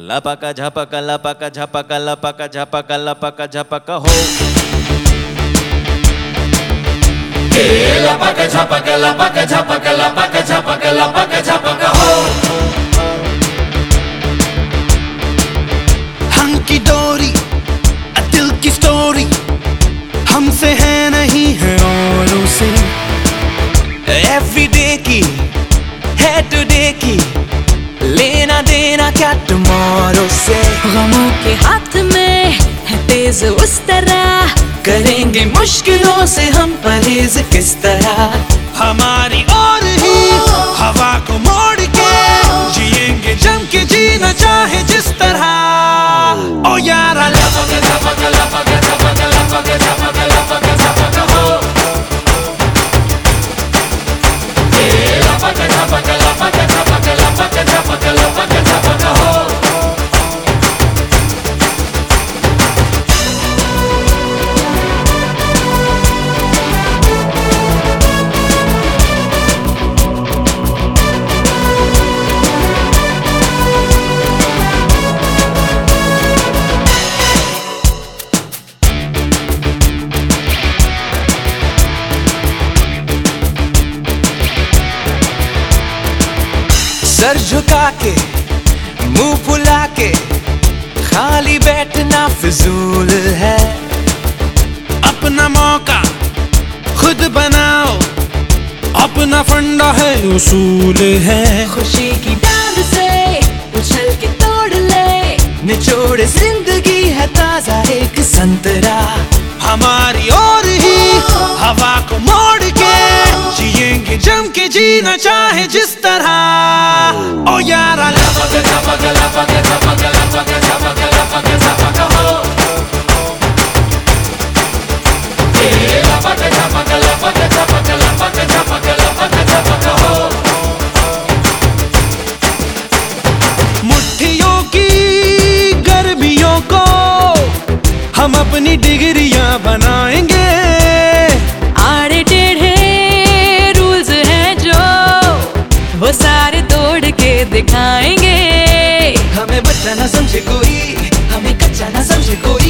लपक झपक लपक झपक लपक झपक लपक झपक हो। लपक झपक लपक झपक लपक झपक लपक झपक हो। हंकी डोरी दिल की स्टोरी टुमारो से गमों के हाथ में है तेज उस तरह। करेंगे मुश्किलों से हम परहेज किस तरह? हमारी और ही हवा को मोड़ के जिएँगे जम के जीना चाहे जिस तरह। सर झुका के मुँह फुला के खाली बैठना फिजूल है। अपना मौका खुद बनाओ अपना फंडा है उसूल है। खुशी की डाल से उछल के तोड़ ले निचोड़ ज़िंदगी है ताज़ा एक संतरा। हमारी और ही हवा को मोड़ जीना चाहे जिस तरह। ओ यारा की गर्मियों को हम अपनी डिग्रियाँ बनाएँगे। वो सारे तोड़ के दिखाएँगे। हमें बच्चा ना समझे कोई, हमें कच्चा ना समझे कोई।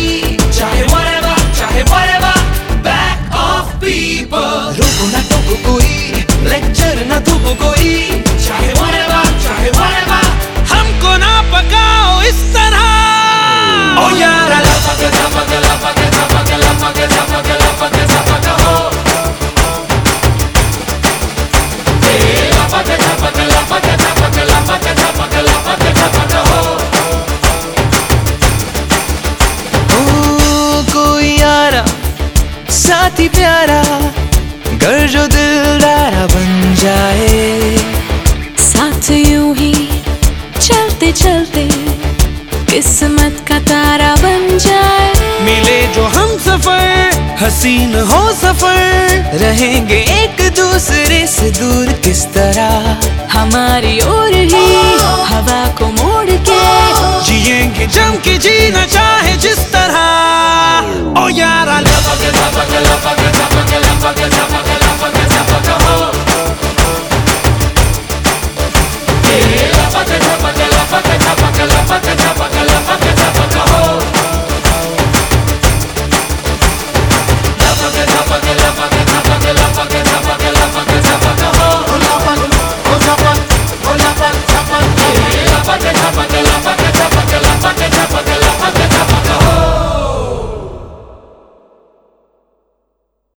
साथी प्यारा घर जो दिलदारा बन जाए। साथ यूँ ही चलते चलते किस्मत का तारा बन जाए। मिले जो हम सफ़र हसीन हो सफ़र रहेंगे एक दूसरे से दूर किस तरह? हमारी ओर ही हवा को मोड़ के जिएँगे जम के जीना